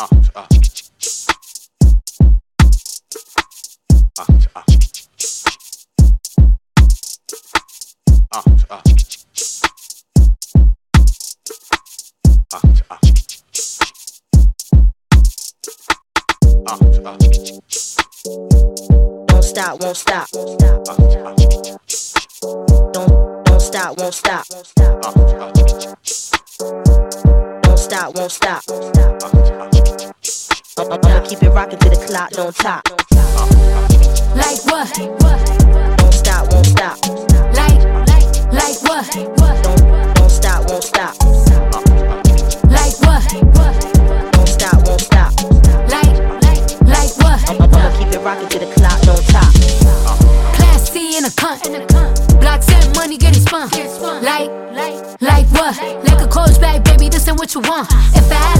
Don't stop, won't stop. Don't don't stop, won't stop. Don't stop, won't stop. I'ma keep it rocking till the clock don't top. Like what? Don't stop, won't stop. Like, like, like what? Don't don't stop, won't stop. Like what? Don't stop, won't stop. Like, like, like what? I'ma keep it rocking till the clock don't top. Class C in a cunt. Blocks and money getting spun. Like, like what? Like a coach bag, baby, this ain't what you want. If I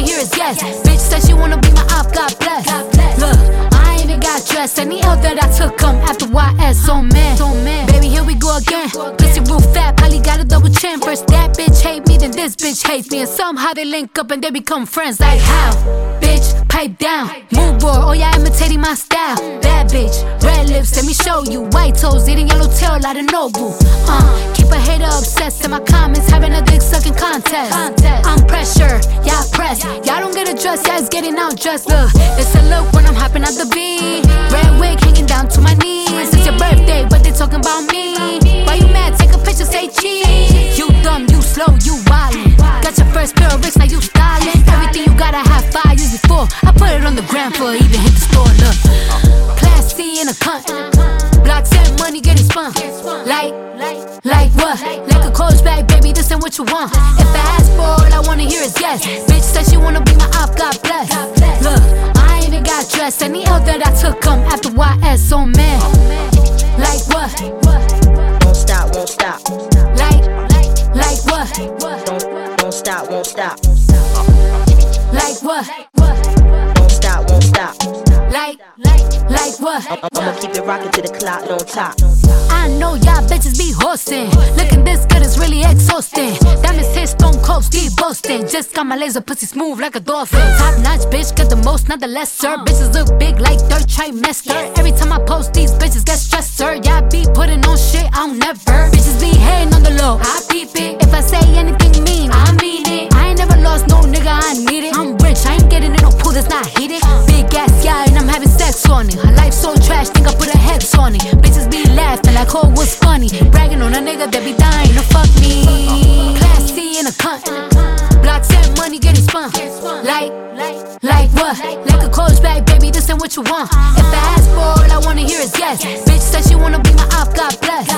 wanna hear is yes. Bitch said she wanna be my op, God bless. God bless. Look, I ain't even got dressed. Any L that I took come after YS. So man, baby, here we go again. Pussy real fat, probably got a double chin. First that bitch hate me, then this bitch hates me. And somehow they link up and they become friends. Like how? Bitch, pipe down. Move boy, oh yeah, imitating my style. Bad red lips, let me show you. White toes, eating yellow tail like a Nobu. Uh, keep a hater obsessed in my comments, having a dick sucking contest. I'm pressure, y'all press. Y'all don't get a dress, y'all is getting out dressed. Look, it's a look when I'm hopping out the V. Red wig hanging down to my knees. It's your birthday, but they talking about me. Why you mad? Take a picture, say cheese. You dumb, you slow, you wildin'. Got your first pair of now you styling. Everything you gotta have five years before. I put it on the gram for even hit the store. Look, in a cunt. Blocks and money getting spun. Like, like what? Like a coach bag, baby, this ain't what you want. If I ask for it, I wanna hear is yes. Bitch said she wanna be my op, God bless. Look, I ain't even got dressed. Any L that I took come after YS, so oh man. Like what? Don't stop, won't stop. Like, like what? Don't don't stop, won't stop. Like what? What? I'ma keep it rocking to the clock don't top. I know y'all bitches be hosting. Looking this good is really exhausting. Diamonds hit stone cold, Steve Austin. Just got my laser pussy smooth like a dolphin. Top notch bitch, got the most, not the lesser. Bitches look big like third trimester. Every time I post these bitches get stressed, sir. Y'all be putting on shit, I don't never. Bitches be hating on the low, sex on it. Her life so trash, think I put her heads on it. Bitches be laughing like, oh, what's funny? Bragging on a nigga that be dying to fuck me. Class C in a cunt. Blocks and money getting spun. Like, like what? Like a coach bag, baby, this ain't what you want. If I ask for it, I wanna hear is yes. Bitch said she wanna be my op, God bless.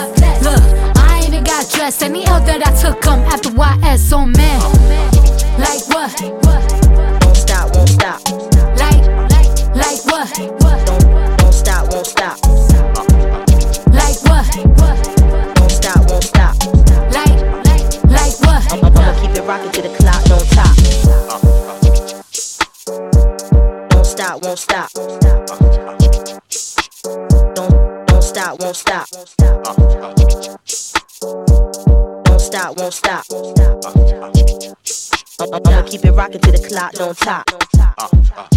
Look, I ain't even got dressed. Any L that I took come after YS, so oh man. Like what? Don't stop, won't stop. stop, won't stop. Won't stop, won't stop. I'ma keep it rocking till the clock don't top. Ah, ah.